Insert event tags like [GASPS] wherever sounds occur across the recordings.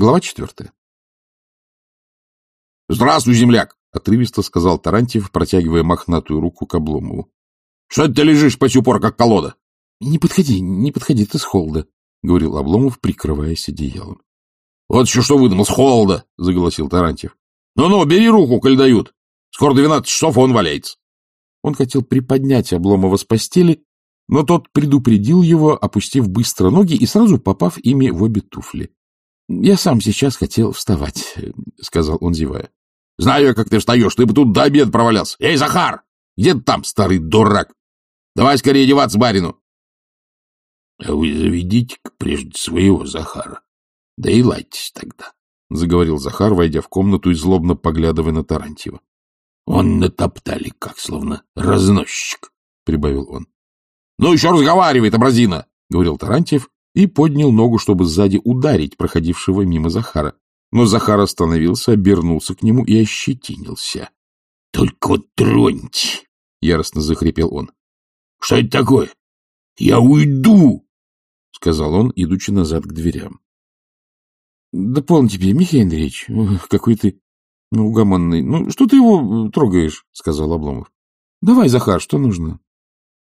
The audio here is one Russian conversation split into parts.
Глава четвертая. — Здравствуй, земляк! — отрывисто сказал Тарантьев, протягивая мохнатую руку к Обломову. — Что это ты лежишь по сю пор, как колода? — Не подходи, не подходи, ты с холода, — говорил Обломов, прикрываясь одеялом. — Вот еще что выдумал, с холода! — заголосил Тарантьев. Ну — Ну-ну, бери руку, коль дают. Скоро двенадцать часов, он валяется. Он хотел приподнять Обломова с постели, но тот предупредил его, опустив быстро ноги и сразу попав ими в обе туфли. — Я сам сейчас хотел вставать, — сказал он, зевая. — Знаю я, как ты встаешь, ты бы тут до обеда провалялся. Эй, Захар! Где ты там, старый дурак? Давай скорее одеваться барину. — А вы заведите-ка прежде своего Захара. Да и ладьтесь тогда, — заговорил Захар, войдя в комнату и злобно поглядывая на Тарантьева. — Он натоптали, как словно разносчик, — прибавил он. — Ну еще разговаривает, образина, — говорил Тарантьев и поднял ногу, чтобы сзади ударить проходившего мимо Захара. Но Захар остановился, обернулся к нему и ощетинился. — Только вот троньте! — яростно захрипел он. — Что это такое? Я уйду! — сказал он, идучи назад к дверям. — Да полно тебе, Михаил Андреевич, какой ты угомонный. Ну, что ты его трогаешь? — сказал Обломов. — Давай, Захар, что нужно?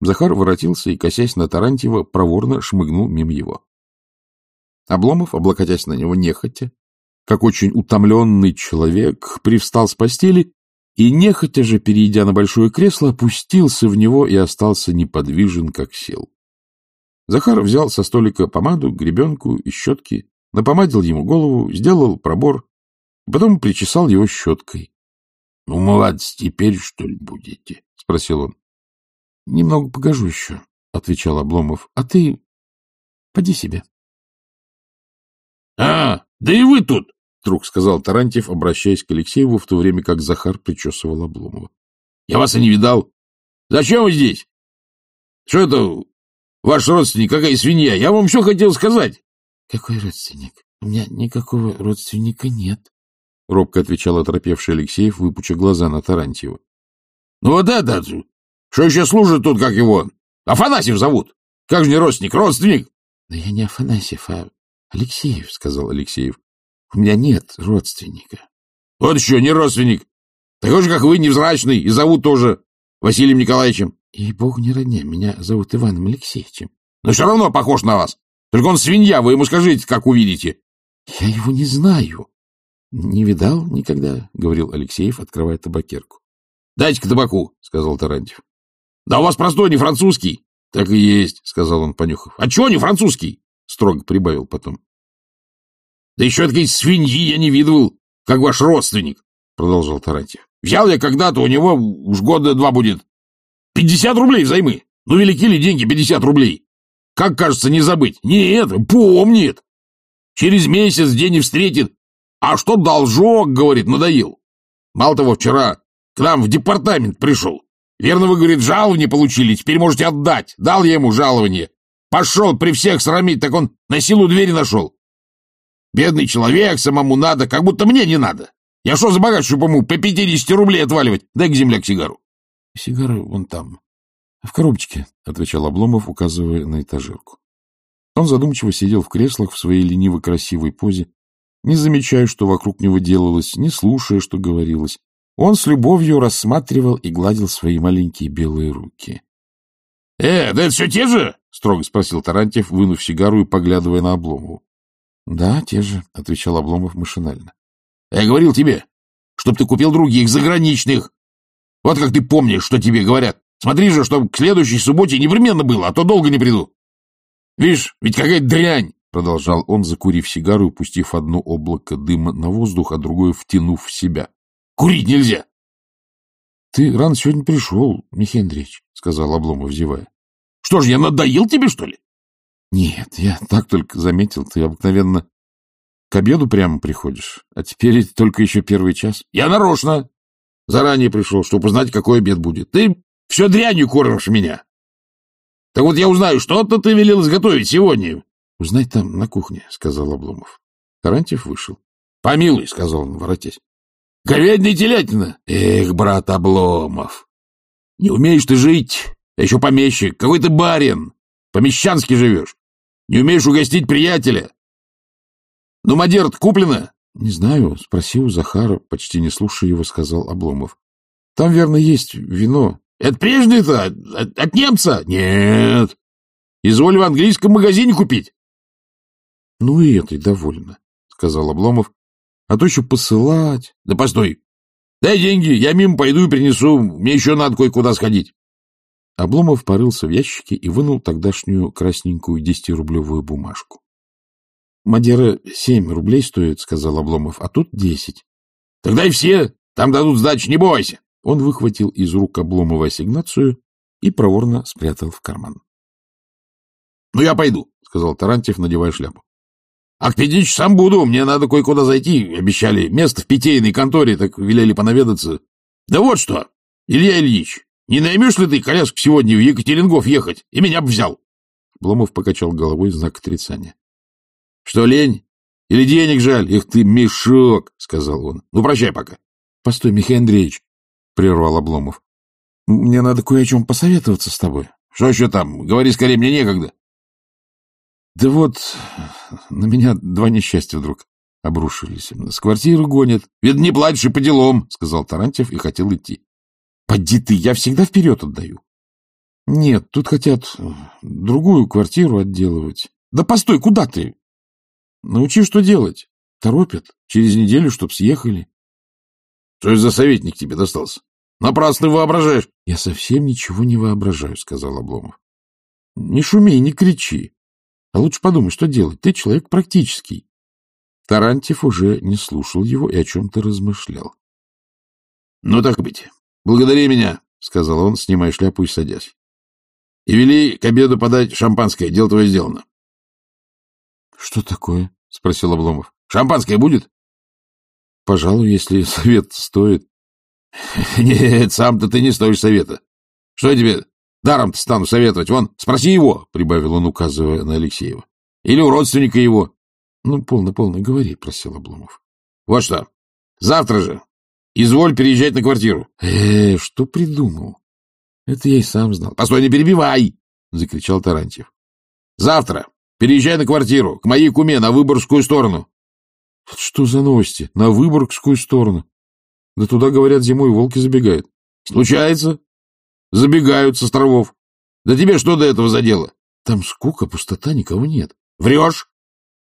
Захар воротился и, косясь на Тарантьева, проворно шмыгнул мимо его. Обломов, облокотясь на него нехотя, как очень утомленный человек, привстал с постели и, нехотя же, перейдя на большое кресло, опустился в него и остался неподвижен, как сел. Захар взял со столика помаду, гребенку и щетки, напомадил ему голову, сделал пробор, потом причесал его щеткой. — Ну, молодцы, теперь, что ли, будете? — спросил он. — Немного погожу еще, — отвечал Обломов. — А ты поди себе. — А, да и вы тут! — вдруг сказал Тарантьев, обращаясь к Алексееву, в то время как Захар причесывал Обломова. — Я вас и не видал. Зачем вы здесь? Что это ваш родственник, какая свинья? Я вам все хотел сказать. — Какой родственник? У меня никакого родственника нет, — робко отвечал оторопевший Алексеев, выпуча глаза на Тарантьева. — Ну вот это, что еще служит тут, как его? Афанасьев зовут. Как же не родственник, родственник? — Да я не Афанасьев, а Алексеев, — сказал Алексеев. — У меня нет родственника. — Вот еще не родственник. Такой же, как вы, невзрачный, и зовут тоже Василием Николаевичем. — И бог не родня, меня зовут Иваном Алексеевичем. — Но все равно похож на вас. Только он свинья, вы ему скажите, как увидите. — Я его не знаю. — Не видал никогда, — говорил Алексеев, открывая табакерку. — Дайте-ка табаку, — сказал Тарантьев. — Да у вас простой, не французский. — Так и есть, — сказал он, понюхав. — А чего не французский? — строго прибавил потом. — Да еще такой свиньи я не видывал, как ваш родственник, — продолжал Тарантьев. — Взял я когда-то у него, уж года два будет, пятьдесят рублей взаймы. Ну, велики ли деньги пятьдесят рублей? Как кажется, не забыть? Нет, помнит. Через месяц день не встретит. А что должок, говорит, надоел. Мало того, вчера к нам в департамент пришел. Верно, вы, говорит, жалование получили, теперь можете отдать. Дал я ему жалование. Пошел при всех срамить, так он на силу двери нашел. Бедный человек, самому надо, как будто мне не надо. Я что за богач, чтобы ему по 50 рублей отваливать? Дай-ка земляк сигару. — Сигары вон там, в коробочке, — отвечал Обломов, указывая на этажерку. Он задумчиво сидел в креслах в своей лениво-красивой позе, не замечая, что вокруг него делалось, не слушая, что говорилось. Он с любовью рассматривал и гладил свои маленькие белые руки. — Э, да это все те же? — строго спросил Тарантьев, вынув сигару и поглядывая на Обломову. — Да, те же, — отвечал Обломов машинально. — Я говорил тебе, чтоб ты купил других, заграничных. Вот как ты помнишь, что тебе говорят. Смотри же, чтоб к следующей субботе непременно было, а то долго не приду. Видишь, ведь какая дрянь! — продолжал он, закурив сигару и пустив одно облако дыма на воздух, а другое втянув в себя. — Курить нельзя! — Ты рано сегодня пришел, Михаил Андреевич, — сказал Обломов, зевая. — Что ж, я надоел тебе, что ли? — Нет, я так только заметил, ты обыкновенно к обеду прямо приходишь, а теперь только еще первый час. — Я нарочно заранее пришел, чтобы узнать, какой обед будет. Ты все дрянью кормишь меня. Так вот я узнаю, что-то ты велел изготовить сегодня. — Узнай там на кухне, — сказал Обломов. Тарантьев вышел. — Помилуй, — сказал он, воротясь. — Говядина и телятина. Эх, брат Обломов, не умеешь ты жить, а еще помещик. Какой ты барин. Помещански живешь. Не умеешь угостить приятеля. Ну, Мадера-то куплена? — Не знаю, спроси у Захара, почти не слушая его, сказал Обломов. — Там, верно, есть вино. — Это прежде-то? От, от немца? — Нет. Изволь в английском магазине купить. — Ну и этой довольно, — сказал Обломов. — А то еще посылать. — Да постой. Дай деньги, я мимо пойду и принесу. Мне еще надо кое-куда сходить. Обломов порылся в ящике и вынул тогдашнюю красненькую десятирублевую бумажку. — Мадера семь рублей стоит, — сказал Обломов, — а тут десять. — Тогда и все. Там дадут сдачу, не бойся. Он выхватил из рук Обломова ассигнацию и проворно спрятал в карман. — Ну, я пойду, — сказал Тарантьев, надевая шляпу. — А к пяти часам буду, мне надо кое-куда зайти, обещали. Место в питейной конторе, так велели понаведаться. Да вот что, Илья Ильич, не наймешь ли ты коляску сегодня в Екатерингов ехать? И меня бы взял. Бломов покачал головой в знак отрицания. — Что, лень? Или денег жаль? Их ты мешок, — сказал он. — Ну, прощай пока. — Постой, Михаил Андреевич, — прервал Обломов. — Мне надо кое о чем посоветоваться с тобой. — Что еще там? Говори скорее, мне некогда. Да вот, на меня два несчастья вдруг обрушились. С квартиры гонят. — Видно, не платишь и по делам, — сказал Тарантьев и хотел идти. — Поди ты, я всегда вперед отдаю. — Нет, тут хотят другую квартиру отделывать. — Да постой, куда ты? — Научи, что делать. Торопят. Через неделю, чтоб съехали. — Что это за советник тебе достался? Напрасно воображаешь. — Я совсем ничего не воображаю, — сказал Обломов. — Не шуми, не кричи. А лучше подумай, что делать. Ты человек практический. Тарантьев уже не слушал его и о чем-то размышлял. — Ну, так быть. Благодари меня, — сказал он, снимая шляпу и садясь. — И вели к обеду подать шампанское. Дело твое сделано. — Что такое? — спросил Обломов. — Шампанское будет? — Пожалуй, если совет стоит. [LAUGHS] — Нет, сам-то ты не стоишь совета. Что я тебе Даром-то стану советовать. Вон, спроси его, — прибавил он, указывая на Алексеева. Или у родственника его. — Ну, полно, полно, говори, — просил Обломов. — Вот что. Завтра же. Изволь переезжать на квартиру. — Э, что придумал? Это я и сам знал. — Постой, не перебивай! — закричал Тарантьев. — Завтра переезжай на квартиру, к моей куме, на Выборгскую сторону. — Что за новости? На Выборгскую сторону? Да туда, говорят, зимой волки забегают. — Случается. Забегают с островов. Да тебе что до этого за дело? Там скука, пустота, никого нет. Врешь?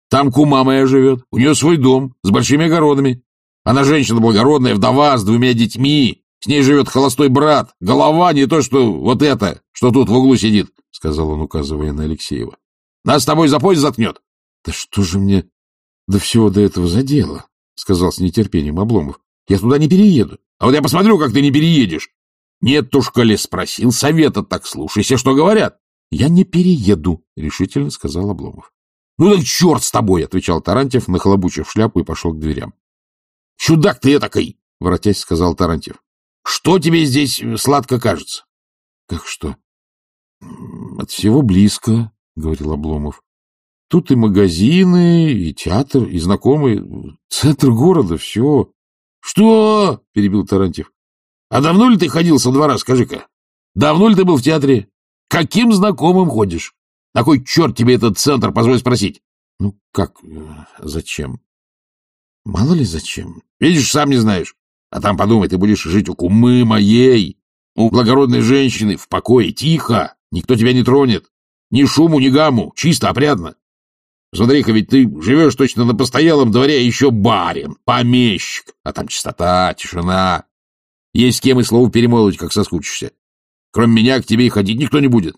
Там кума моя живет. У нее свой дом с большими огородами. Она женщина благородная, вдова с двумя детьми. С ней живет холостой брат. Голова не то, что вот это, что тут в углу сидит, — сказал он, указывая на Алексеева. Нас с тобой за пояс заткнет. — Да что же мне до всего до этого за дело? — сказал с нетерпением Обломов. — Я туда не перееду. — А вот я посмотрю, как ты не переедешь. Нет коли спросил, совета так слушайся, что говорят. — Я не перееду, — решительно сказал Обломов. — Ну так черт с тобой, — отвечал Тарантьев, нахлобучив шляпу и пошел к дверям. — Чудак ты этакой, — воротясь, сказал Тарантьев. — Что тебе здесь сладко кажется? — Как что? — От всего близко, — говорил Обломов. — Тут и магазины, и театр, и знакомые. Центр города, все. — Что? — перебил Тарантьев. А давно ли ты ходил со двора, скажи-ка? Давно ли ты был в театре? Каким знакомым ходишь? На кой черт тебе этот центр, позволь спросить? Ну, как, э, зачем? Мало ли зачем. Видишь, сам не знаешь. А там, подумай, ты будешь жить у кумы моей, у благородной женщины, в покое, тихо. Никто тебя не тронет. Ни шуму, ни гамму, чисто, опрятно. Смотри-ка, ведь ты живешь точно на постоялом дворе, а еще барин, помещик. А там чистота, тишина. Есть с кем и слово перемолвить, как соскучишься. Кроме меня к тебе и ходить никто не будет.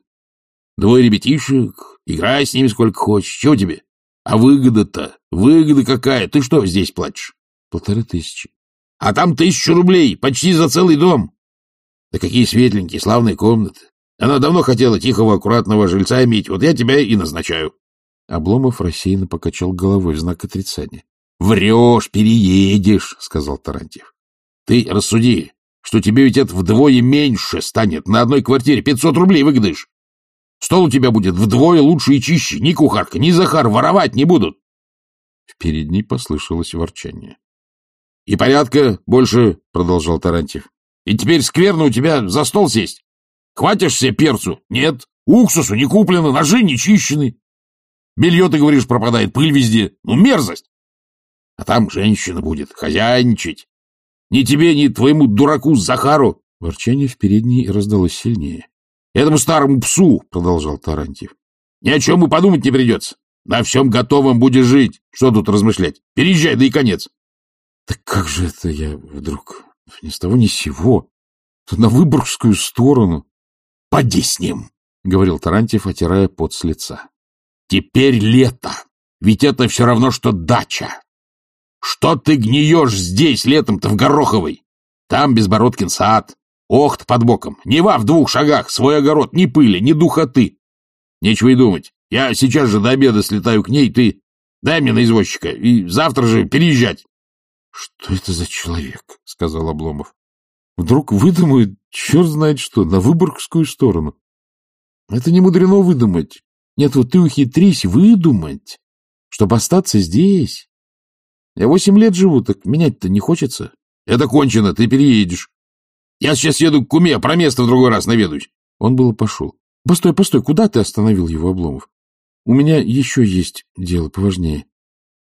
Двое ребятишек, играй с ними сколько хочешь. Чего тебе? А выгода-то? Выгода какая? Ты что здесь платишь? Полторы тысячи. А там тысячу рублей, почти за целый дом. Да какие светленькие, славные комнаты. Она давно хотела тихого, аккуратного жильца иметь. Вот я тебя и назначаю. Обломов рассеянно покачал головой в знак отрицания. — Врешь, переедешь, — сказал Тарантьев. — Ты рассуди, что тебе ведь это вдвое меньше станет. На одной квартире 500 рублей выгодаешь. Стол у тебя будет вдвое лучше и чище. Ни кухарка, ни Захар воровать не будут. В передней послышалось ворчание. — И порядка больше, — продолжал Тарантьев. — И теперь скверно у тебя за стол сесть. Хватишься перцу? Нет. Уксусу не куплено, ножи не чищены. Белье, ты говоришь, пропадает, пыль везде. Ну, мерзость. А там женщина будет хозяйничать. Ни тебе, ни твоему дураку Захару. Ворчание в передней раздалось сильнее. — Этому старому псу, — продолжал Тарантьев, — ни о чем и подумать не придется. На всем готовом будешь жить. Что тут размышлять? Переезжай, да и конец. — Так как же это я вдруг ни с того ни с сего? На Выборгскую сторону. — Поди с ним, — говорил Тарантьев, отирая пот с лица. — Теперь лето. Ведь это все равно, что дача. Что ты гниешь здесь летом-то в Гороховой? Там Безбородкин сад, охт под боком, Нева в двух шагах, свой огород, ни пыли, ни духоты. Нечего и думать. Я сейчас же до обеда слетаю к ней, ты дай мне на извозчика, и завтра же переезжать. — Что это за человек? — сказал Обломов. — Вдруг выдумает черт знает что, на Выборгскую сторону. Это не мудрено выдумать. Нет, вот ты ухитрись выдумать, чтобы остаться здесь. Я восемь лет живу, так менять-то не хочется. Это кончено, ты переедешь. Я сейчас еду к куме, про место в другой раз наведусь. Он было пошел. Постой, постой, куда ты остановил его, Обломов? У меня еще есть дело поважнее.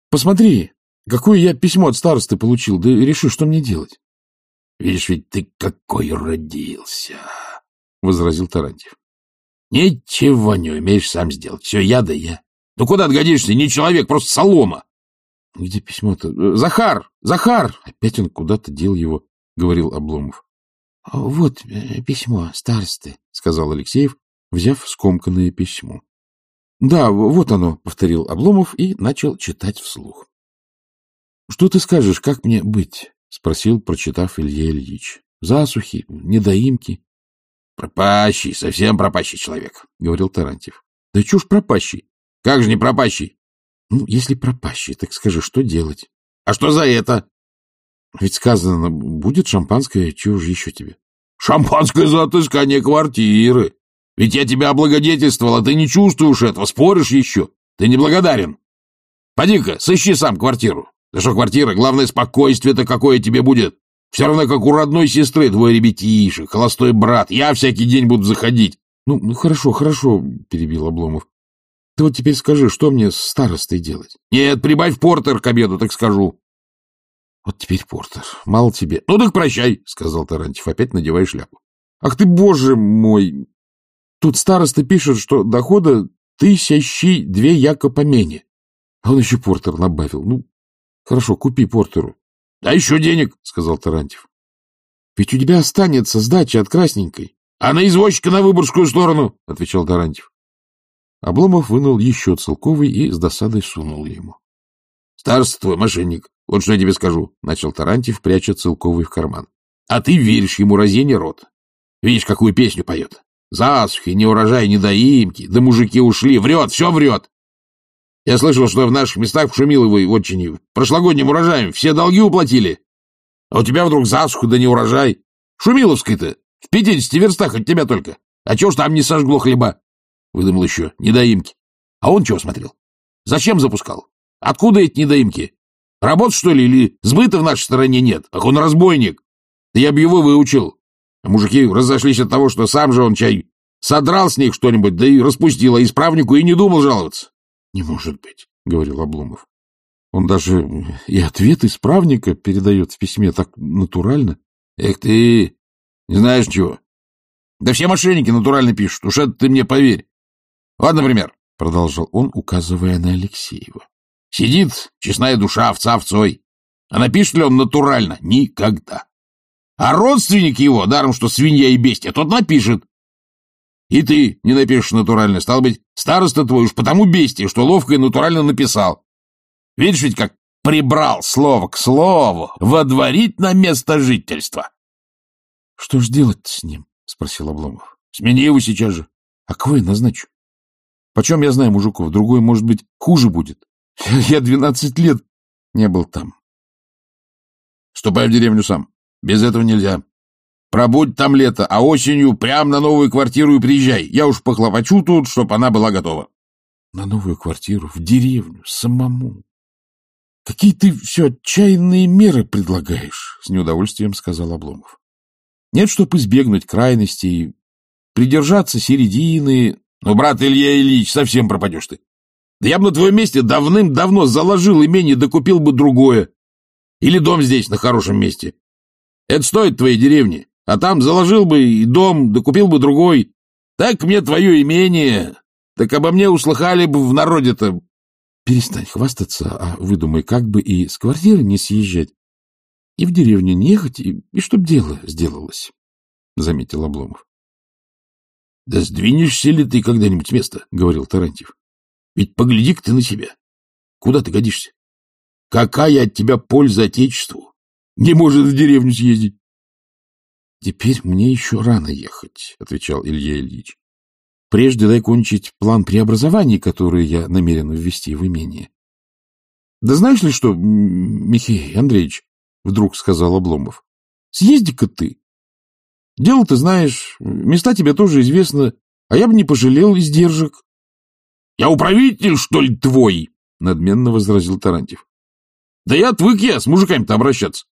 Посмотри, какое я письмо от старосты получил, да реши, что мне делать. — Видишь, ведь ты какой родился, — возразил Тарантьев. — Ничего не умеешь сам сделать. Все я да я. Ну куда отгодишься? Не человек, просто солома. — Где письмо-то? Э, Захар! Захар! Опять он куда-то дел его, — говорил Обломов. — Вот э, письмо старосты, — сказал Алексеев, взяв скомканное письмо. — Да, вот оно, — повторил Обломов и начал читать вслух. — Что ты скажешь, как мне быть? — спросил, прочитав Илья Ильич. — Засухи, недоимки. — Пропащий, совсем пропащий человек, — говорил Тарантьев. — Да чушь пропащий. — Как же не пропащий? Ну, если пропащий, так скажи, что делать? — А что за это? — Ведь сказано, будет шампанское, чего же еще тебе? — Шампанское за отыскание квартиры. Ведь я тебя облагодетельствовал, а ты не чувствуешь этого, споришь еще. Ты неблагодарен. Поди-ка, сыщи сам квартиру. Да что квартира, главное, спокойствие-то какое тебе будет. Все равно, как у родной сестры, твой ребятишек, холостой брат. Я всякий день буду заходить. Ну, ну хорошо, хорошо, перебил Обломов. Ты вот теперь скажи, что мне с старостой делать? Нет, прибавь портер к обеду, так скажу. Вот теперь портер. Мало тебе. Ну так прощай, сказал Тарантьев, опять надевая шляпу. Ах ты, боже мой! Тут староста пишет, что дохода тысячи две яко помене. А он еще портер набавил. Ну, хорошо, купи портеру. — Да еще денег, — сказал Тарантьев. — Ведь у тебя останется сдача от красненькой. — А на извозчика на Выборгскую сторону, — отвечал Тарантьев. Обломов вынул еще целковый и с досадой сунул ему. — Староста твой мошенник, вот что я тебе скажу, — начал Тарантьев, пряча целковый в карман. — А ты веришь ему разине рот. Видишь, какую песню поет. Засухи, не урожай, недоимки, да мужики ушли. Врет, все врет. Я слышал, что в наших местах в Шумиловой очень прошлогодним урожаем все долги уплатили. А у тебя вдруг засуха да не урожай. Шумиловской-то в пятидесяти верстах от тебя только. А чего ж там не сожгло хлеба? Выдумал еще. Недоимки. А он чего смотрел? Зачем запускал? Откуда эти недоимки? Работ, что ли, или сбыта в нашей стороне нет? Ах, он разбойник. Да я бы его выучил. А мужики разошлись от того, что сам же он чай содрал с них что-нибудь, да и распустил, а исправнику и не думал жаловаться. — Не может быть, — говорил Обломов. Он даже и ответ исправника передает в письме так натурально. — Эх ты, не знаешь чего. Да все мошенники натурально пишут, уж это ты мне поверь. Вот, например, — продолжал он, указывая на Алексеева. Сидит честная душа овца овцой. А напишет ли он натурально? Никогда. А родственник его, даром что свинья и бестия, тот напишет. И ты не напишешь натурально. Стал быть, староста твой уж потому бестия, что ловко и натурально написал. Видишь ведь, как прибрал слово к слову, водворить на место жительства. — Что ж делать с ним? — спросил Обломов. — Смени его сейчас же. — А кого я назначу? Почем я знаю мужиков? Другой, может быть, хуже будет. [LAUGHS] Я двенадцать лет не был там. — Ступай в деревню сам. Без этого нельзя. Пробудь там лето, а осенью прямо на новую квартиру и приезжай. Я уж похлопочу тут, чтобы она была готова. На новую квартиру, в деревню, самому. Какие ты все отчаянные меры предлагаешь, с неудовольствием сказал Обломов. Нет, чтоб избегнуть крайностей, придержаться середины. Ну, брат Илья Ильич, совсем пропадешь ты. Да я бы на твоем месте давным-давно заложил имение, да бы другое. Или дом здесь, на хорошем месте. Это стоит твоей деревни. А там заложил бы и дом, да бы другой. Так мне твое имение. Так обо мне услыхали бы в народе-то. Перестань хвастаться, а выдумай, как бы и с квартиры не съезжать, и в деревню не ехать, и, и чтоб дело сделалось, — заметил Обломов. — Да сдвинешься ли ты когда-нибудь с места, — говорил Тарантьев. — Ведь погляди-ка ты на себя. Куда ты годишься? Какая от тебя польза Отечеству? Не может в деревню съездить. — Теперь мне еще рано ехать, — отвечал Илья Ильич. — Прежде дай кончить план преобразований, который я намерен ввести в имение. — Да знаешь ли что, Михей Андреевич, — вдруг сказал Обломов, — съезди-ка ты. Дело ты знаешь, места тебе тоже известно, а я бы не пожалел издержек. — Я управитель, что ли, твой? — надменно возразил Тарантьев. — Да я отвык я с мужиками-то обращаться.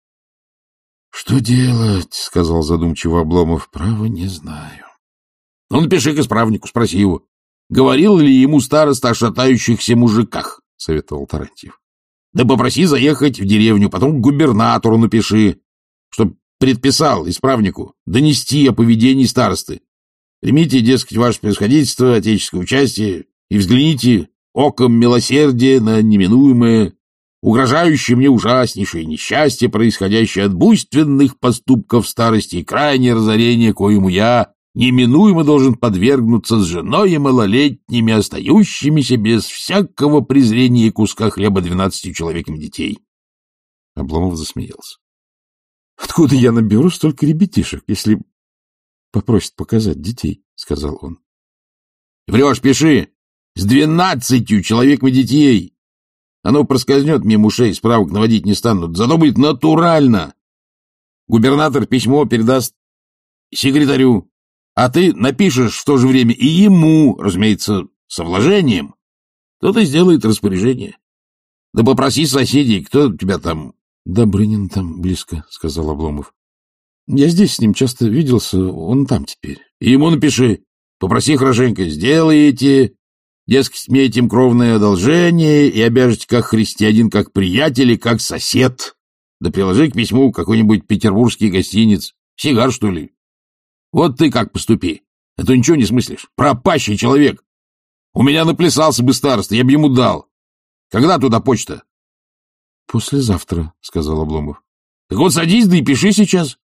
— Что делать? — сказал задумчиво Обломов. — Право не знаю. — Ну, напиши к исправнику, спроси его. Говорил ли ему староста о шатающихся мужиках? — советовал Тарантьев. — Да попроси заехать в деревню, потом к губернатору напиши, чтоб предписал исправнику донести о поведении старосты. Примите, дескать, ваше происходительство, отеческое участие и взгляните оком милосердия на неминуемое, угрожающее мне ужаснейшее несчастье, происходящее от буйственных поступков старости и крайнее разорение, коему я неминуемо должен подвергнуться с женой и малолетними, остающимися без всякого презрения и куска хлеба двенадцатью человеками детей. Обломов засмеялся. — Откуда я наберу столько ребятишек, если попросит показать детей? — сказал он. — Врешь, пиши. С двенадцатью человеками детей. Оно проскользнет мимо ушей, справок наводить не станут. Зато будет натурально. Губернатор письмо передаст секретарю, а ты напишешь в то же время и ему, разумеется, со вложением. Кто-то сделает распоряжение. Да попроси соседей, кто у тебя там... — Добрынин там близко, — сказал Обломов. — Я здесь с ним часто виделся, он там теперь. — ему напиши. Попроси хорошенько, сделайте Дескать, мне этим кровное одолжение и обяжете как христианин, как приятель и как сосед. Да приложи к письму какой-нибудь петербургский гостиниц. Сигар, что ли? Вот ты как поступи. А то ничего не смыслишь. Пропащий человек. У меня наплясался бы староста, я бы ему дал. Когда туда почта? — Послезавтра, — сказал Обломов. — Так вот садись, да и пиши сейчас.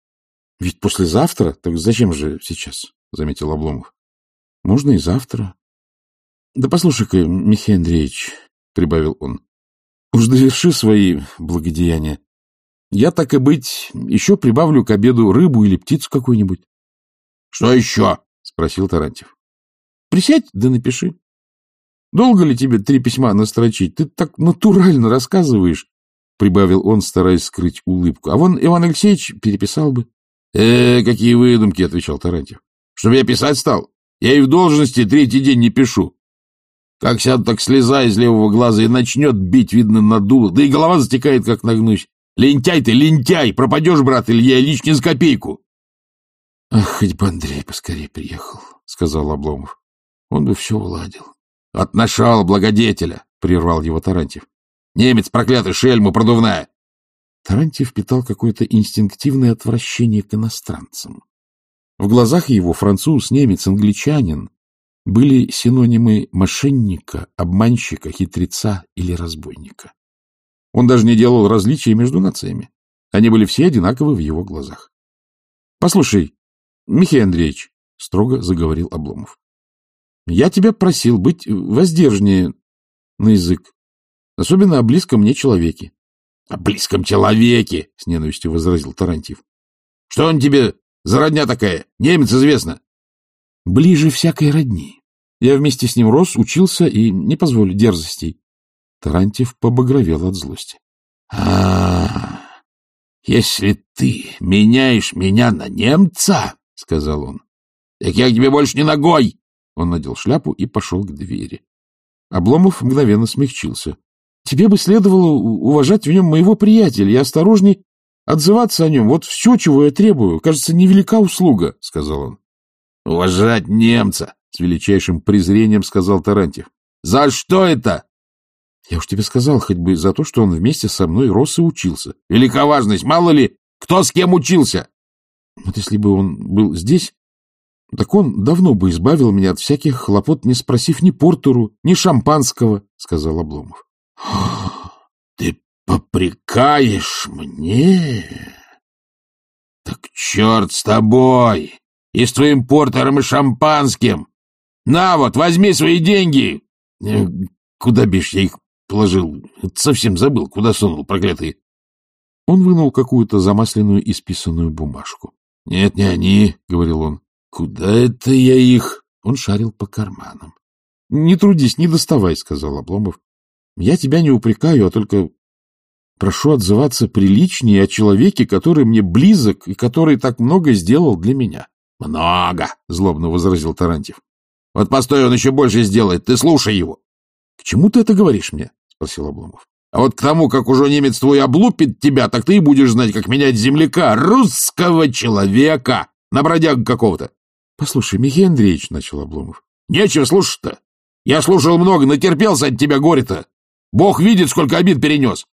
— Ведь послезавтра? Так зачем же сейчас? — заметил Обломов. — Можно и завтра. — Да послушай-ка, Михаил Андреевич, — прибавил он, — уж доверши свои благодеяния. Я, так и быть, еще прибавлю к обеду рыбу или птицу какую-нибудь. — Что еще? — спросил Тарантьев. — Присядь, да напиши. Долго ли тебе три письма настрочить? Ты так натурально рассказываешь, — прибавил он, стараясь скрыть улыбку. А вон Иван Алексеевич переписал бы. — Э, какие выдумки, — отвечал Тарантьев. — Чтобы я писать стал? Я и в должности третий день не пишу. Как сяду, так слеза из левого глаза и начнет бить, видно, надуло. Да и голова затекает, как нагнусь. Лентяй ты, лентяй! Пропадешь, брат Илья, лишь не за копейку. — Ах, хоть бы Андрей поскорее приехал, — сказал Обломов. Он бы все уладил. — Отношал благодетеля, — прервал его Тарантьев. — Немец, проклятый, шельма продувная. Тарантьев питал какое-то инстинктивное отвращение к иностранцам. В глазах его француз, немец, англичанин были синонимы мошенника, обманщика, хитреца или разбойника. Он даже не делал различия между нациями. Они были все одинаковы в его глазах. — Послушай, Михаил Андреевич, — строго заговорил Обломов, — я тебя просил быть воздержнее на язык, особенно о близком мне человеке. — О близком человеке, — с ненавистью возразил Тарантьев. — Что он тебе за родня такая? Немец известно ближе всякой родни. Я вместе с ним рос, учился и не позволю дерзостей. Тарантьев побагровел от злости. — А, если ты меняешь меня на немца, — сказал он, — так я к тебе больше не ногой. Он надел шляпу и пошел к двери. Обломов мгновенно смягчился. — Тебе бы следовало уважать в нем моего приятеля и осторожней отзываться о нем. Вот все, чего я требую. Кажется, невелика услуга, — сказал он. — Уважать немца, — с величайшим презрением сказал Тарантьев. За что это? Я уж тебе сказал, хоть бы за то, что он вместе со мной рос и учился. Велика важность, мало ли, кто с кем учился. Вот если бы он был здесь, так он давно бы избавил меня от всяких хлопот, не спросив ни портеру, ни шампанского, — сказал Обломов. [GASPS] — Ты попрекаешь мне? Так черт с тобой! И с твоим портером и шампанским! На вот, возьми свои деньги! Э, куда бишь я их положил? Совсем забыл, куда сунул, проклятый. Он вынул какую-то замасленную исписанную бумажку. — Нет, не они, — говорил он. — Куда это я их? Он шарил по карманам. — Не трудись, не доставай, — сказал Обломов. — Я тебя не упрекаю, а только прошу отзываться приличнее о человеке, который мне близок и который так много сделал для меня. — Много, — злобно возразил Тарантьев. — Вот постой, он еще больше сделает, ты слушай его. — К чему ты это говоришь мне? — спросил Обломов. А вот к тому, как уже немец твой облупит тебя, так ты и будешь знать, как менять земляка, русского человека, на бродягу какого-то. — Послушай, Михаил Андреевич, — начал Обломов. — Нечего слушать-то. Я слушал много, натерпелся от тебя горе-то. Бог видит, сколько обид перенес.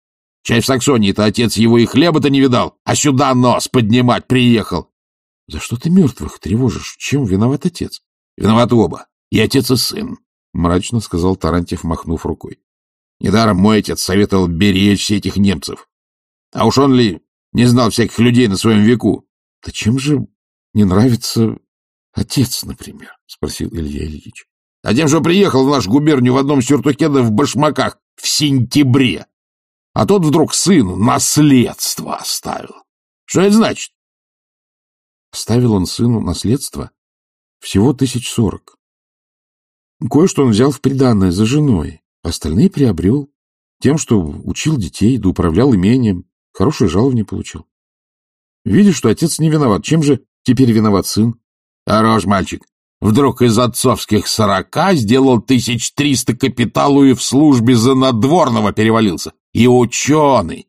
Чай в Саксонии-то отец его и хлеба-то не видал, а сюда нос поднимать приехал. — За что ты мертвых тревожишь? Чем виноват отец? — Виноваты оба. И отец, и сын, — мрачно сказал Тарантьев, махнув рукой. Недаром мой отец советовал беречь этих немцев. А уж он ли не знал всяких людей на своем веку? — Да чем же не нравится отец, например? — спросил Илья Ильич. — А тем, что приехал в нашу губернию в одном сюртуке да в башмаках в сентябре. А тот вдруг сыну наследство оставил. Что это значит? Оставил он сыну наследство всего тысяч сорок. Кое-что он взял в приданное за женой, Остальные приобрел тем, что учил детей, да управлял имением, хорошее жалование получил. Видишь, что отец не виноват. Чем же теперь виноват сын? Хорош, мальчик. Вдруг из отцовских сорока сделал тысяч триста капиталу и в службе за надворного перевалился. И ученый.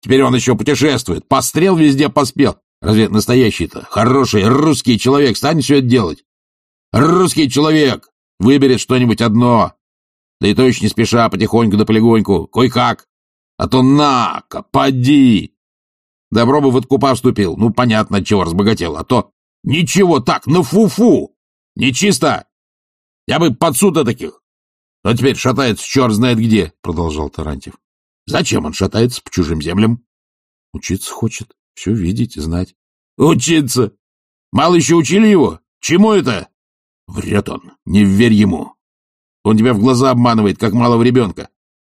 Теперь он еще путешествует. Пострел везде поспел. Разве настоящий-то, хороший русский человек станет все это делать? Русский человек выберет что-нибудь одно, да и то еще не спеша, потихоньку да полегоньку, кой-как. А то на-ка, поди! Добро бы в откупа вступил, ну, понятно, чего разбогател, а то ничего так, на фу-фу! Нечисто! Я бы под суд таких. Но теперь шатается черт знает где, — продолжал Тарантьев. Зачем он шатается по чужим землям? Учиться хочет, все видеть, знать. Учиться? Мало еще учили его? Чему это? Врет он, не верь ему. Он тебя в глаза обманывает, как малого ребенка.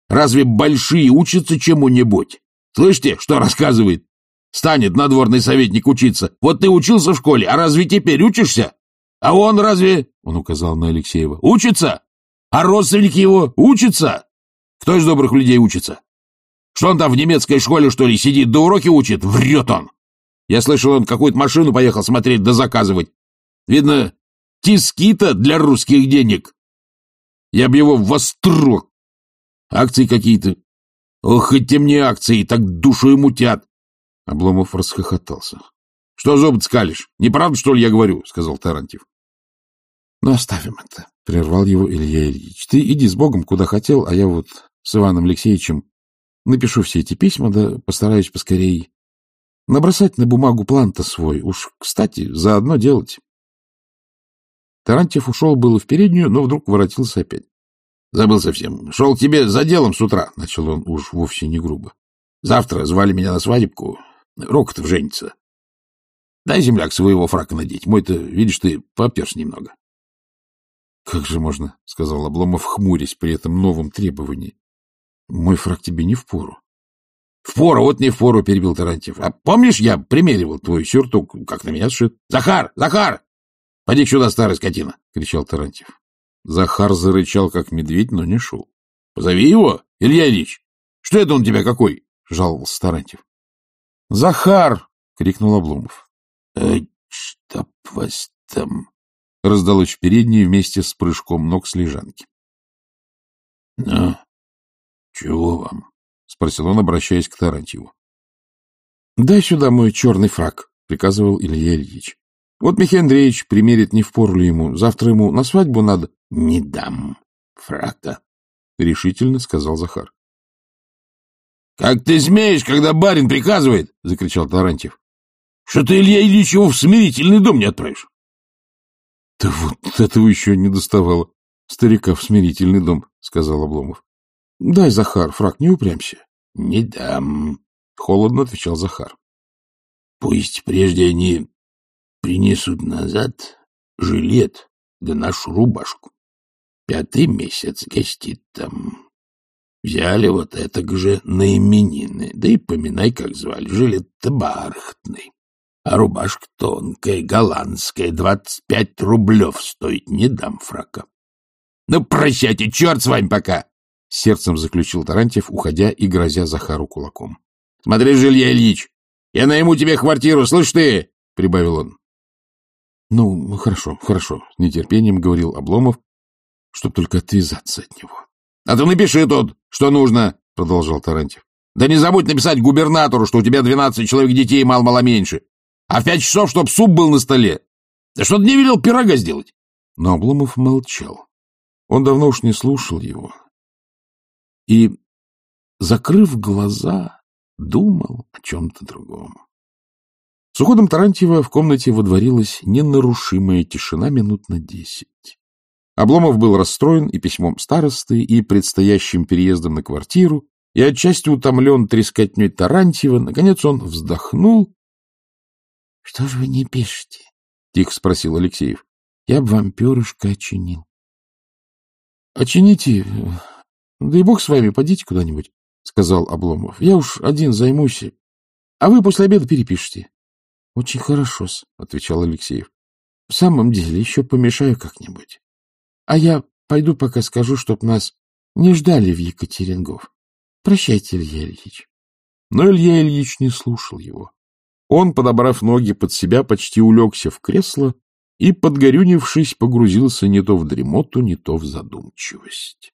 Разве большие учатся чему-нибудь? Слышите, что рассказывает? Станет надворный советник учиться. Вот ты учился в школе, а разве теперь учишься? А он разве, — он указал на Алексеева, — учится? А родственники его учатся? Кто из добрых людей учится? Что он там в немецкой школе, что ли, сидит, да уроки учит? Врет он. Я слышал, он какую-то машину поехал смотреть да заказывать. Видно, тиски-то для русских денег. Я б его вострог. Акции какие-то. Ох, эти мне акции, так душу и мутят. Обломов расхохотался. — Что зубы скалишь? Неправда, что ли, я говорю? — сказал Тарантьев. — Ну, оставим это, — прервал его Илья Ильич. — Ты иди с Богом, куда хотел, а я вот с Иваном Алексеевичем напишу все эти письма, да постараюсь поскорее набросать на бумагу план-то свой. Уж, кстати, заодно делать. Тарантьев ушел было в переднюю, но вдруг воротился опять. — Забыл совсем. Шел к тебе за делом с утра, — начал он уж вовсе не грубо. — Завтра звали меня на свадебку. Рокотов женится. Дай, земляк, своего фрака надеть. Мой-то, видишь ты, поперс немного. — Как же можно, — сказал Обломов, хмурясь при этом новом требовании. — Мой фрак тебе не впору. — Впору, вот не впору, — перебил Тарантьев. — А помнишь, я примеривал твой сюртук, как на меня сшит? — Захар! Захар! — Поди сюда, старый скотина! — кричал Тарантьев. Захар зарычал, как медведь, но не шел. — Позови его, Илья Ильич! Что это он тебя какой? — жаловался Тарантьев. — Захар! — крикнул Обломов. — Эй, чтоб вас там! — раздалось в передней вместе с прыжком ног с лежанки. — Ну, чего вам? — спросил он, обращаясь к Тарантьеву. — Дай сюда мой черный фраг, — приказывал Илья Ильич. Вот Михаил Андреевич примерит, не впору ли ему. Завтра ему на свадьбу надо. — Не дам, фрака, — решительно сказал Захар. — Как ты смеешь, когда барин приказывает? — закричал Тарантьев. — Что ты, Илья Ильич, его в смирительный дом не отправишь? — Да вот этого еще не доставало. Старика в смирительный дом, — сказал Обломов. — Дай, Захар, фраг, не упрямься. — Не дам, — холодно отвечал Захар. — Пусть прежде они принесут назад жилет да нашу рубашку. Пятый месяц гостит там. Взяли вот это же на именины, да и поминай, как звали. Жилет-то бархатный, а рубашка тонкая, голландская, двадцать пять рублев стоит, не дам фрака. — Ну, прощайте, черт с вами пока! — сердцем заключил Тарантьев, уходя и грозя Захару кулаком. — Смотри, Жилья Ильич, я найму тебе квартиру, слышь ты? — прибавил он. — Ну, хорошо, хорошо, — с нетерпением говорил Обломов, чтоб только отвязаться от него. — А ты напиши тут, что нужно, — продолжал Тарантьев. — Да не забудь написать губернатору, что у тебя двенадцать человек детей мало-мало меньше. А в пять часов, чтоб суп был на столе. Да что ты не велел пирога сделать? Но Обломов молчал. Он давно уж не слушал его. И, закрыв глаза, думал о чем-то другом. С уходом Тарантьева в комнате водворилась ненарушимая тишина минут на десять. Обломов был расстроен и письмом старосты, и предстоящим переездом на квартиру, и отчасти утомлен трескотней Тарантьева. Наконец он вздохнул. — Что же вы не пишете? — тихо спросил Алексеев. — Я бы вам перышко очинил. Очините, да и бог с вами, подите куда-нибудь, — сказал Обломов. — Я уж один займусь, а вы после обеда перепишите. — Очень хорошо-с, — отвечал Алексеев. — В самом деле, еще помешаю как-нибудь. А я пойду пока скажу, чтоб нас не ждали в Екатерингов. Прощайте, Илья Ильич. Но Илья Ильич не слушал его. Он, подобрав ноги под себя, почти улегся в кресло и, подгорюнившись, погрузился не то в дремоту, не то в задумчивость.